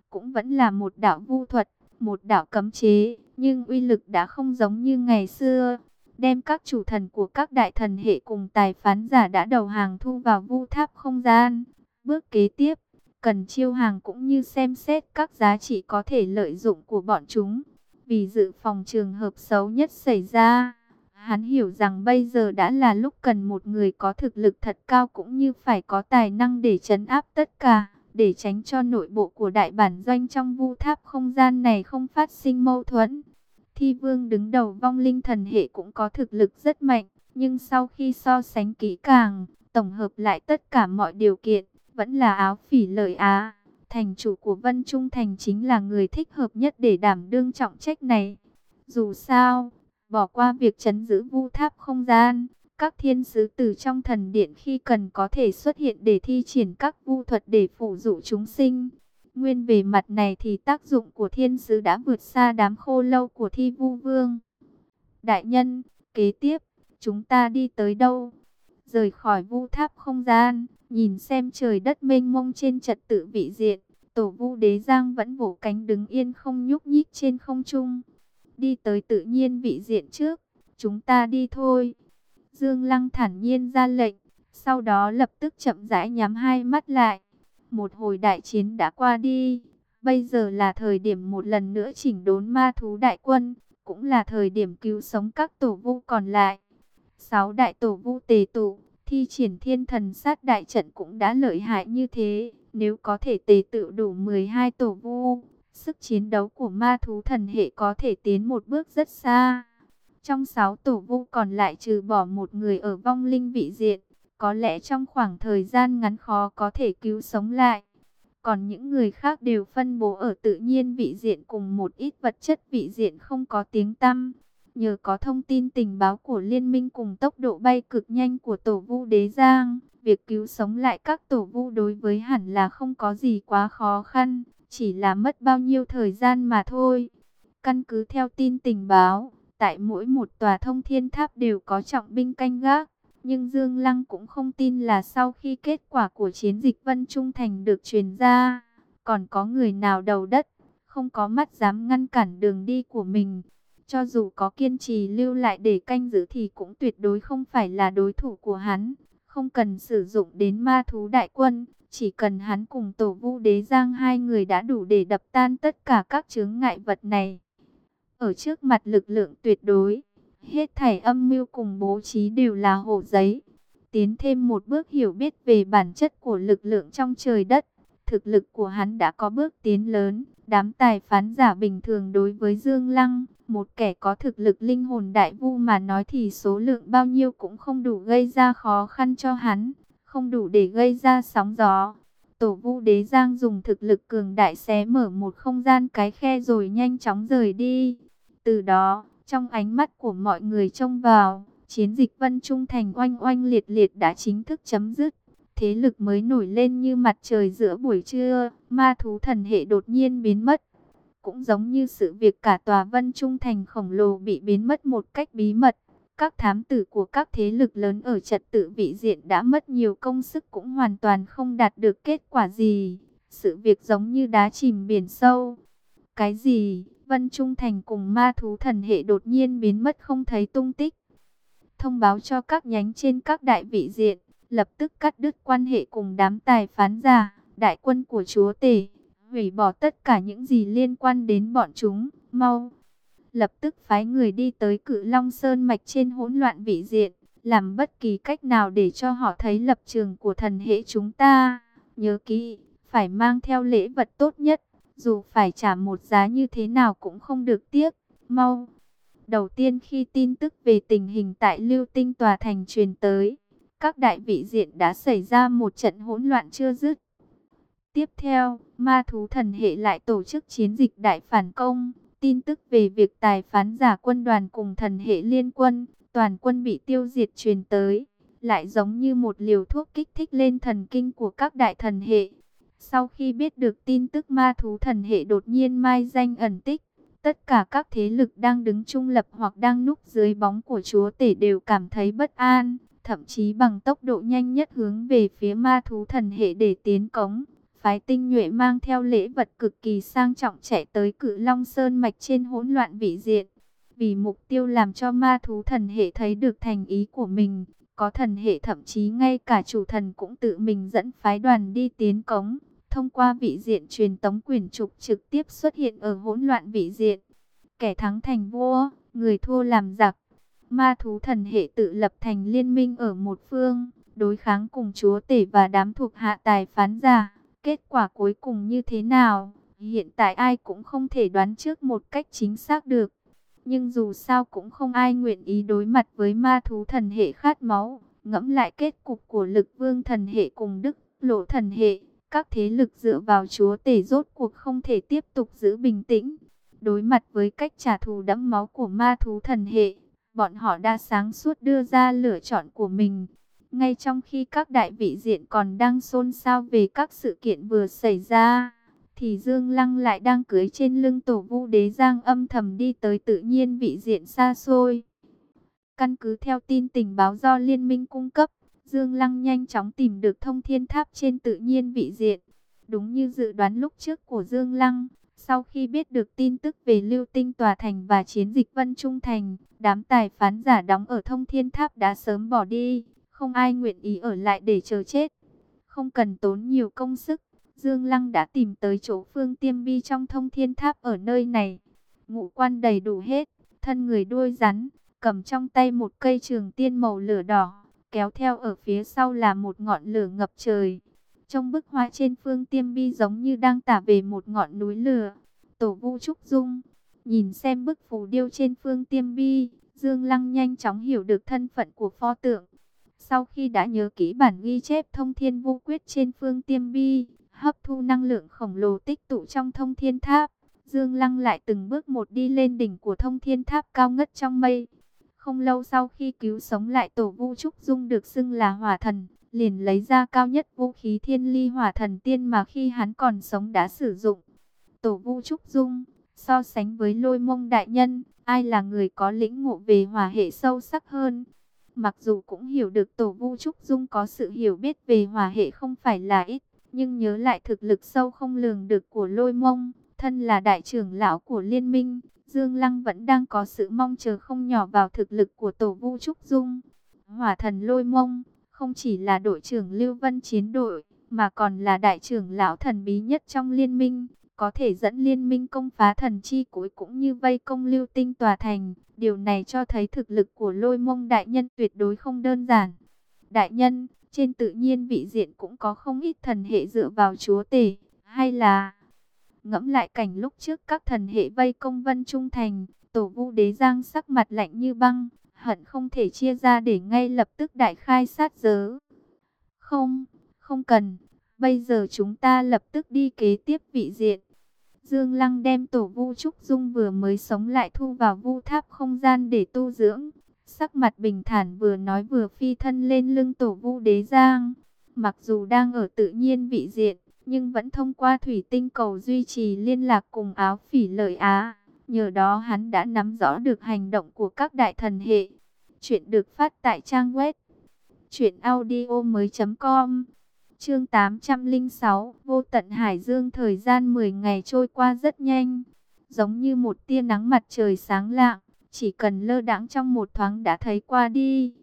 Cũng vẫn là một đạo vu thuật, một đạo cấm chế, nhưng uy lực đã không giống như ngày xưa đem các chủ thần của các đại thần hệ cùng tài phán giả đã đầu hàng thu vào vu tháp không gian. Bước kế tiếp, cần chiêu hàng cũng như xem xét các giá trị có thể lợi dụng của bọn chúng. Vì dự phòng trường hợp xấu nhất xảy ra, hắn hiểu rằng bây giờ đã là lúc cần một người có thực lực thật cao cũng như phải có tài năng để chấn áp tất cả, để tránh cho nội bộ của đại bản doanh trong vu tháp không gian này không phát sinh mâu thuẫn. Thi vương đứng đầu vong linh thần hệ cũng có thực lực rất mạnh, nhưng sau khi so sánh kỹ càng, tổng hợp lại tất cả mọi điều kiện, vẫn là áo phỉ lợi á. Thành chủ của Vân Trung Thành chính là người thích hợp nhất để đảm đương trọng trách này. Dù sao, bỏ qua việc chấn giữ vu tháp không gian, các thiên sứ từ trong thần điện khi cần có thể xuất hiện để thi triển các vu thuật để phụ dụ chúng sinh. Nguyên về mặt này thì tác dụng của thiên sứ đã vượt xa đám khô lâu của thi vu vương. Đại nhân, kế tiếp, chúng ta đi tới đâu? Rời khỏi vu tháp không gian, nhìn xem trời đất mênh mông trên trật tự vị diện. Tổ vu đế giang vẫn vỗ cánh đứng yên không nhúc nhích trên không trung. Đi tới tự nhiên vị diện trước, chúng ta đi thôi. Dương Lăng thản nhiên ra lệnh, sau đó lập tức chậm rãi nhắm hai mắt lại. Một hồi đại chiến đã qua đi, bây giờ là thời điểm một lần nữa chỉnh đốn ma thú đại quân, cũng là thời điểm cứu sống các tổ vu còn lại. Sáu đại tổ vu tề tụ, thi triển thiên thần sát đại trận cũng đã lợi hại như thế, nếu có thể tề tự đủ 12 tổ vu, sức chiến đấu của ma thú thần hệ có thể tiến một bước rất xa. Trong sáu tổ vu còn lại trừ bỏ một người ở vong linh vị diện, có lẽ trong khoảng thời gian ngắn khó có thể cứu sống lại. Còn những người khác đều phân bố ở tự nhiên vị diện cùng một ít vật chất vị diện không có tiếng tăm. Nhờ có thông tin tình báo của liên minh cùng tốc độ bay cực nhanh của tổ vu đế giang, việc cứu sống lại các tổ vu đối với hẳn là không có gì quá khó khăn, chỉ là mất bao nhiêu thời gian mà thôi. Căn cứ theo tin tình báo, tại mỗi một tòa thông thiên tháp đều có trọng binh canh gác, nhưng Dương Lăng cũng không tin là sau khi kết quả của chiến dịch Vân Trung Thành được truyền ra, còn có người nào đầu đất, không có mắt dám ngăn cản đường đi của mình. Cho dù có kiên trì lưu lại để canh giữ thì cũng tuyệt đối không phải là đối thủ của hắn. Không cần sử dụng đến ma thú đại quân, Chỉ cần hắn cùng tổ vu đế giang hai người đã đủ để đập tan tất cả các chướng ngại vật này. Ở trước mặt lực lượng tuyệt đối, hết thảy âm mưu cùng bố trí đều là hồ giấy. Tiến thêm một bước hiểu biết về bản chất của lực lượng trong trời đất. Thực lực của hắn đã có bước tiến lớn. Đám tài phán giả bình thường đối với Dương Lăng, một kẻ có thực lực linh hồn đại vu mà nói thì số lượng bao nhiêu cũng không đủ gây ra khó khăn cho hắn, không đủ để gây ra sóng gió. Tổ vu đế giang dùng thực lực cường đại xé mở một không gian cái khe rồi nhanh chóng rời đi. Từ đó, trong ánh mắt của mọi người trông vào, chiến dịch Vân Trung Thành oanh oanh liệt liệt đã chính thức chấm dứt. Thế lực mới nổi lên như mặt trời giữa buổi trưa, ma thú thần hệ đột nhiên biến mất. Cũng giống như sự việc cả tòa Vân Trung Thành khổng lồ bị biến mất một cách bí mật. Các thám tử của các thế lực lớn ở trật tự vị diện đã mất nhiều công sức cũng hoàn toàn không đạt được kết quả gì. Sự việc giống như đá chìm biển sâu. Cái gì? Vân Trung Thành cùng ma thú thần hệ đột nhiên biến mất không thấy tung tích. Thông báo cho các nhánh trên các đại vị diện, lập tức cắt đứt quan hệ cùng đám tài phán giả, đại quân của chúa tể, hủy bỏ tất cả những gì liên quan đến bọn chúng, mau. Lập tức phái người đi tới cự Long Sơn Mạch trên hỗn loạn vị diện, làm bất kỳ cách nào để cho họ thấy lập trường của thần hệ chúng ta. Nhớ kỹ, phải mang theo lễ vật tốt nhất, dù phải trả một giá như thế nào cũng không được tiếc, mau. Đầu tiên khi tin tức về tình hình tại Lưu Tinh Tòa Thành truyền tới, các đại vị diện đã xảy ra một trận hỗn loạn chưa dứt. Tiếp theo, ma thú thần hệ lại tổ chức chiến dịch đại phản công. Tin tức về việc tài phán giả quân đoàn cùng thần hệ liên quân, toàn quân bị tiêu diệt truyền tới. Lại giống như một liều thuốc kích thích lên thần kinh của các đại thần hệ. Sau khi biết được tin tức ma thú thần hệ đột nhiên mai danh ẩn tích, tất cả các thế lực đang đứng trung lập hoặc đang núp dưới bóng của chúa tể đều cảm thấy bất an, thậm chí bằng tốc độ nhanh nhất hướng về phía ma thú thần hệ để tiến cống. Phái tinh nhuệ mang theo lễ vật cực kỳ sang trọng chạy tới cự Long Sơn Mạch trên hỗn loạn vị diện. Vì mục tiêu làm cho ma thú thần hệ thấy được thành ý của mình, có thần hệ thậm chí ngay cả chủ thần cũng tự mình dẫn phái đoàn đi tiến cống. Thông qua vị diện truyền tống quyền trục trực tiếp xuất hiện ở hỗn loạn vị diện. Kẻ thắng thành vua, người thua làm giặc. Ma thú thần hệ tự lập thành liên minh ở một phương, đối kháng cùng chúa tể và đám thuộc hạ tài phán giả. Kết quả cuối cùng như thế nào, hiện tại ai cũng không thể đoán trước một cách chính xác được. Nhưng dù sao cũng không ai nguyện ý đối mặt với ma thú thần hệ khát máu. Ngẫm lại kết cục của lực vương thần hệ cùng đức lộ thần hệ. Các thế lực dựa vào chúa tể rốt cuộc không thể tiếp tục giữ bình tĩnh. Đối mặt với cách trả thù đẫm máu của ma thú thần hệ, bọn họ đã sáng suốt đưa ra lựa chọn của mình. Ngay trong khi các đại vị diện còn đang xôn xao về các sự kiện vừa xảy ra, thì Dương Lăng lại đang cưới trên lưng tổ vu đế giang âm thầm đi tới tự nhiên vị diện xa xôi. Căn cứ theo tin tình báo do liên minh cung cấp, Dương Lăng nhanh chóng tìm được thông thiên tháp trên tự nhiên vị diện. Đúng như dự đoán lúc trước của Dương Lăng, sau khi biết được tin tức về lưu tinh tòa thành và chiến dịch Vân Trung Thành, đám tài phán giả đóng ở thông thiên tháp đã sớm bỏ đi, không ai nguyện ý ở lại để chờ chết. Không cần tốn nhiều công sức, Dương Lăng đã tìm tới chỗ phương tiêm bi trong thông thiên tháp ở nơi này. Ngũ quan đầy đủ hết, thân người đuôi rắn, cầm trong tay một cây trường tiên màu lửa đỏ, kéo theo ở phía sau là một ngọn lửa ngập trời. Trong bức hoa trên phương tiêm bi giống như đang tả về một ngọn núi lửa. Tổ vu trúc dung, nhìn xem bức phù điêu trên phương tiêm bi, Dương Lăng nhanh chóng hiểu được thân phận của pho tượng. Sau khi đã nhớ kỹ bản ghi chép thông thiên vô quyết trên phương tiêm bi, hấp thu năng lượng khổng lồ tích tụ trong thông thiên tháp, Dương Lăng lại từng bước một đi lên đỉnh của thông thiên tháp cao ngất trong mây. Không lâu sau khi cứu sống lại tổ vũ trúc dung được xưng là hỏa thần, liền lấy ra cao nhất vũ khí thiên ly hỏa thần tiên mà khi hắn còn sống đã sử dụng. Tổ vũ trúc dung, so sánh với lôi mông đại nhân, ai là người có lĩnh ngộ về hỏa hệ sâu sắc hơn? Mặc dù cũng hiểu được tổ vu trúc dung có sự hiểu biết về hỏa hệ không phải là ít, nhưng nhớ lại thực lực sâu không lường được của lôi mông, thân là đại trưởng lão của liên minh, Dương Lăng vẫn đang có sự mong chờ không nhỏ vào thực lực của tổ vu trúc dung. Hỏa thần lôi mông, không chỉ là đội trưởng Lưu Vân chiến đội, mà còn là đại trưởng lão thần bí nhất trong liên minh, có thể dẫn liên minh công phá thần chi cuối cũng như vây công lưu tinh tòa thành. Điều này cho thấy thực lực của lôi mông đại nhân tuyệt đối không đơn giản. Đại nhân, trên tự nhiên vị diện cũng có không ít thần hệ dựa vào chúa tể, hay là... Ngẫm lại cảnh lúc trước các thần hệ vây công vân trung thành, tổ vu đế giang sắc mặt lạnh như băng, hận không thể chia ra để ngay lập tức đại khai sát giới. Không, không cần, bây giờ chúng ta lập tức đi kế tiếp vị diện. Dương Lăng đem tổ vu trúc dung vừa mới sống lại thu vào vu tháp không gian để tu dưỡng. Sắc mặt bình thản vừa nói vừa phi thân lên lưng tổ vu đế giang. Mặc dù đang ở tự nhiên vị diện, nhưng vẫn thông qua thủy tinh cầu duy trì liên lạc cùng áo phỉ lợi Á. Nhờ đó hắn đã nắm rõ được hành động của các đại thần hệ. Chuyện được phát tại trang web chuyện audio mới com Chương 806, Vô tận Hải Dương thời gian 10 ngày trôi qua rất nhanh, giống như một tia nắng mặt trời sáng lạng, chỉ cần lơ đãng trong một thoáng đã thấy qua đi.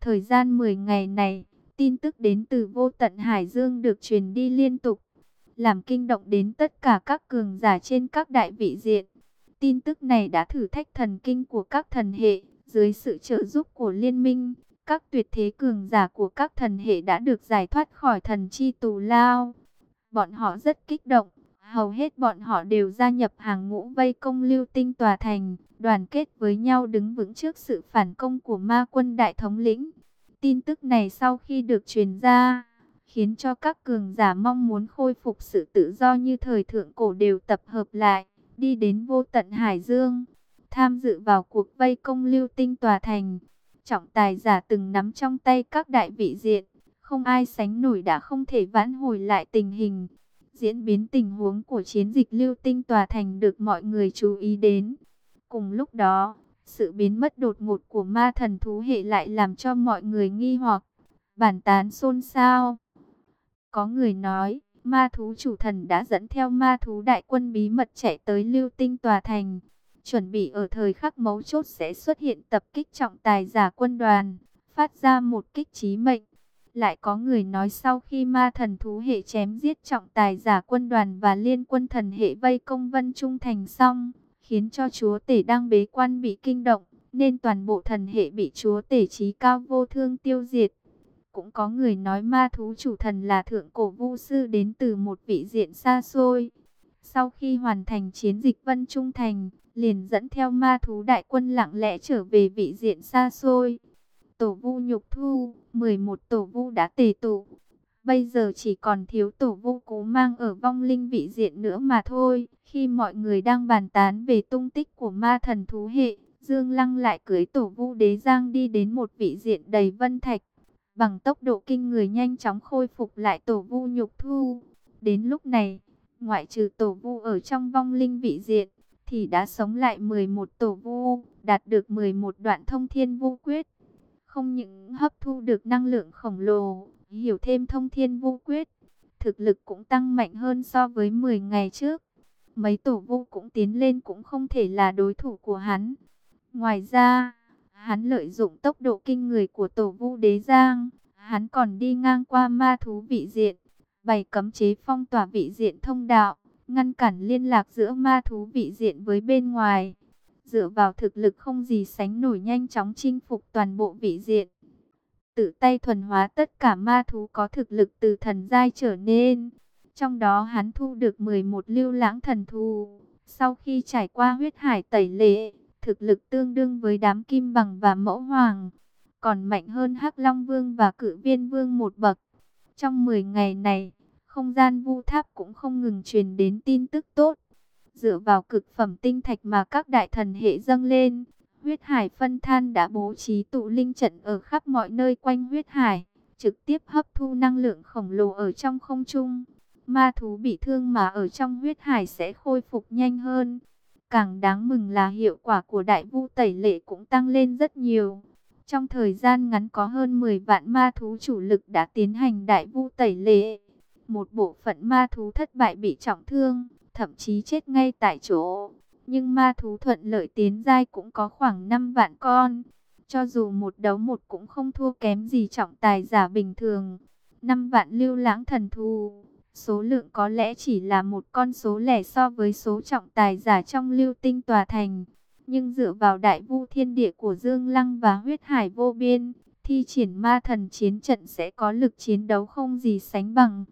Thời gian 10 ngày này, tin tức đến từ Vô tận Hải Dương được truyền đi liên tục, làm kinh động đến tất cả các cường giả trên các đại vị diện. Tin tức này đã thử thách thần kinh của các thần hệ, dưới sự trợ giúp của liên minh, các tuyệt thế cường giả của các thần hệ đã được giải thoát khỏi thần chi tù lao. Bọn họ rất kích động, hầu hết bọn họ đều gia nhập hàng ngũ vây công lưu tinh tòa thành, đoàn kết với nhau đứng vững trước sự phản công của ma quân đại thống lĩnh. Tin tức này sau khi được truyền ra, khiến cho các cường giả mong muốn khôi phục sự tự do như thời thượng cổ đều tập hợp lại, đi đến vô tận Hải Dương, tham dự vào cuộc vây công lưu tinh tòa thành trọng tài giả từng nắm trong tay các đại vị diện, không ai sánh nổi đã không thể vãn hồi lại tình hình. Diễn biến tình huống của chiến dịch lưu tinh tòa thành được mọi người chú ý đến. Cùng lúc đó, sự biến mất đột ngột của ma thần thú hệ lại làm cho mọi người nghi hoặc, bản tán xôn xao. Có người nói, ma thú chủ thần đã dẫn theo ma thú đại quân bí mật chạy tới lưu tinh tòa thành chuẩn bị ở thời khắc mấu chốt sẽ xuất hiện tập kích trọng tài giả quân đoàn, phát ra một kích chí mệnh. Lại có người nói sau khi ma thần thú hệ chém giết trọng tài giả quân đoàn và liên quân thần hệ vây công vân trung thành xong, khiến cho chúa tể đang bế quan bị kinh động, nên toàn bộ thần hệ bị chúa tể trí cao vô thương tiêu diệt. Cũng có người nói ma thú chủ thần là thượng cổ vu sư đến từ một vị diện xa xôi. Sau khi hoàn thành chiến dịch Vân Trung Thành, liền dẫn theo ma thú đại quân lặng lẽ trở về vị diện xa xôi. Tổ vu nhục thu, 11 tổ vu đã tề tụ. Bây giờ chỉ còn thiếu tổ vu cố mang ở vong linh vị diện nữa mà thôi. Khi mọi người đang bàn tán về tung tích của ma thần thú hệ, Dương Lăng lại cưới tổ vu đế giang đi đến một vị diện đầy vân thạch. Bằng tốc độ kinh người nhanh chóng khôi phục lại tổ vu nhục thu. Đến lúc này, ngoại trừ tổ vu ở trong vong linh vị diện, thì đã sống lại 11 tổ vu, đạt được 11 đoạn thông thiên vu quyết. Không những hấp thu được năng lượng khổng lồ, hiểu thêm thông thiên vu quyết, thực lực cũng tăng mạnh hơn so với 10 ngày trước. Mấy tổ vu cũng tiến lên cũng không thể là đối thủ của hắn. Ngoài ra, hắn lợi dụng tốc độ kinh người của tổ vu đế giang, hắn còn đi ngang qua ma thú vị diện, bày cấm chế phong tỏa vị diện thông đạo ngăn cản liên lạc giữa ma thú vị diện với bên ngoài. Dựa vào thực lực không gì sánh nổi nhanh chóng chinh phục toàn bộ vị diện. Tự tay thuần hóa tất cả ma thú có thực lực từ thần giai trở nên. Trong đó hắn thu được 11 lưu lãng thần thú. Sau khi trải qua huyết hải tẩy lệ, thực lực tương đương với đám kim bằng và mẫu hoàng. Còn mạnh hơn hắc Long Vương và cự viên Vương một bậc. Trong 10 ngày này, không gian vu tháp cũng không ngừng truyền đến tin tức tốt. Dựa vào cực phẩm tinh thạch mà các đại thần hệ dâng lên, huyết hải phân than đã bố trí tụ linh trận ở khắp mọi nơi quanh huyết hải, trực tiếp hấp thu năng lượng khổng lồ ở trong không trung. Ma thú bị thương mà ở trong huyết hải sẽ khôi phục nhanh hơn. Càng đáng mừng là hiệu quả của đại vu tẩy lệ cũng tăng lên rất nhiều. Trong thời gian ngắn có hơn 10 vạn ma thú chủ lực đã tiến hành đại vu tẩy lệ một bộ phận ma thú thất bại bị trọng thương, thậm chí chết ngay tại chỗ. Nhưng ma thú thuận lợi tiến giai cũng có khoảng 5 vạn con. Cho dù một đấu một cũng không thua kém gì trọng tài giả bình thường. 5 vạn lưu lãng thần thú. Số lượng có lẽ chỉ là một con số lẻ so với số trọng tài giả trong lưu tinh tòa thành. Nhưng dựa vào đại vu thiên địa của Dương Lăng và huyết hải vô biên, thi triển ma thần chiến trận sẽ có lực chiến đấu không gì sánh bằng.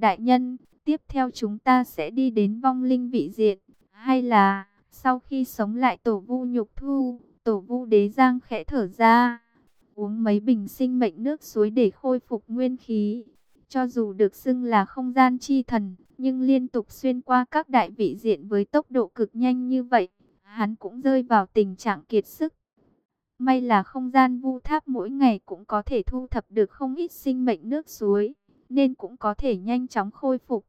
Đại nhân, tiếp theo chúng ta sẽ đi đến vong linh vị diện, hay là sau khi sống lại tổ vu nhục thu, tổ vu đế giang khẽ thở ra, uống mấy bình sinh mệnh nước suối để khôi phục nguyên khí. Cho dù được xưng là không gian chi thần, nhưng liên tục xuyên qua các đại vị diện với tốc độ cực nhanh như vậy, hắn cũng rơi vào tình trạng kiệt sức. May là không gian vu tháp mỗi ngày cũng có thể thu thập được không ít sinh mệnh nước suối, nên cũng có thể nhanh chóng khôi phục.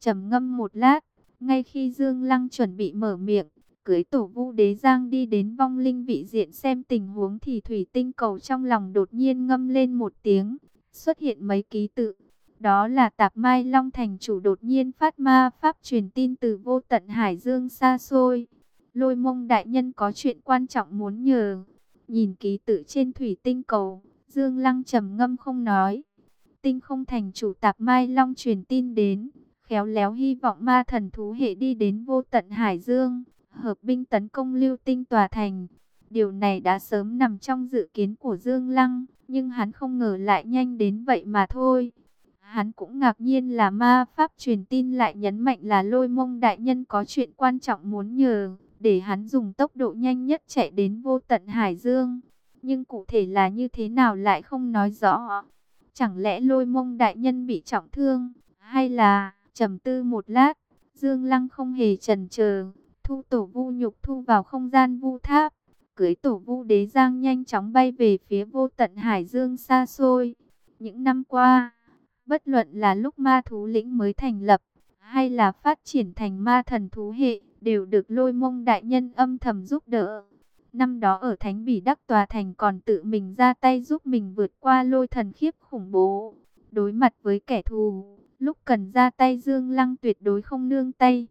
trầm ngâm một lát, ngay khi Dương Lăng chuẩn bị mở miệng, cưới tổ vu đế giang đi đến vong linh vị diện xem tình huống thì thủy tinh cầu trong lòng đột nhiên ngâm lên một tiếng, xuất hiện mấy ký tự. Đó là tạp mai Long Thành chủ đột nhiên phát ma pháp truyền tin từ vô tận Hải Dương xa xôi. Lôi mông đại nhân có chuyện quan trọng muốn nhờ. Nhìn ký tự trên thủy tinh cầu, Dương Lăng trầm ngâm không nói. Tinh không thành chủ tạp mai Long truyền tin đến, khéo léo hy vọng ma thần thú hệ đi đến vô tận Hải Dương, hợp binh tấn công lưu tinh tòa thành. Điều này đã sớm nằm trong dự kiến của Dương Lăng, nhưng hắn không ngờ lại nhanh đến vậy mà thôi. Hắn cũng ngạc nhiên là ma pháp truyền tin lại nhấn mạnh là lôi mông đại nhân có chuyện quan trọng muốn nhờ, để hắn dùng tốc độ nhanh nhất chạy đến vô tận Hải Dương. Nhưng cụ thể là như thế nào lại không nói rõ. Chẳng lẽ lôi mông đại nhân bị trọng thương, hay là trầm tư một lát, Dương Lăng không hề chần chờ, thu tổ vu nhục thu vào không gian vu tháp, cưới tổ vu đế giang nhanh chóng bay về phía vô tận Hải Dương xa xôi. Những năm qua, bất luận là lúc ma thú lĩnh mới thành lập, hay là phát triển thành ma thần thú hệ, đều được lôi mông đại nhân âm thầm giúp đỡ. Năm đó ở Thánh Bỉ Đắc Tòa Thành còn tự mình ra tay giúp mình vượt qua lôi thần khiếp khủng bố. Đối mặt với kẻ thù, lúc cần ra tay Dương Lăng tuyệt đối không nương tay.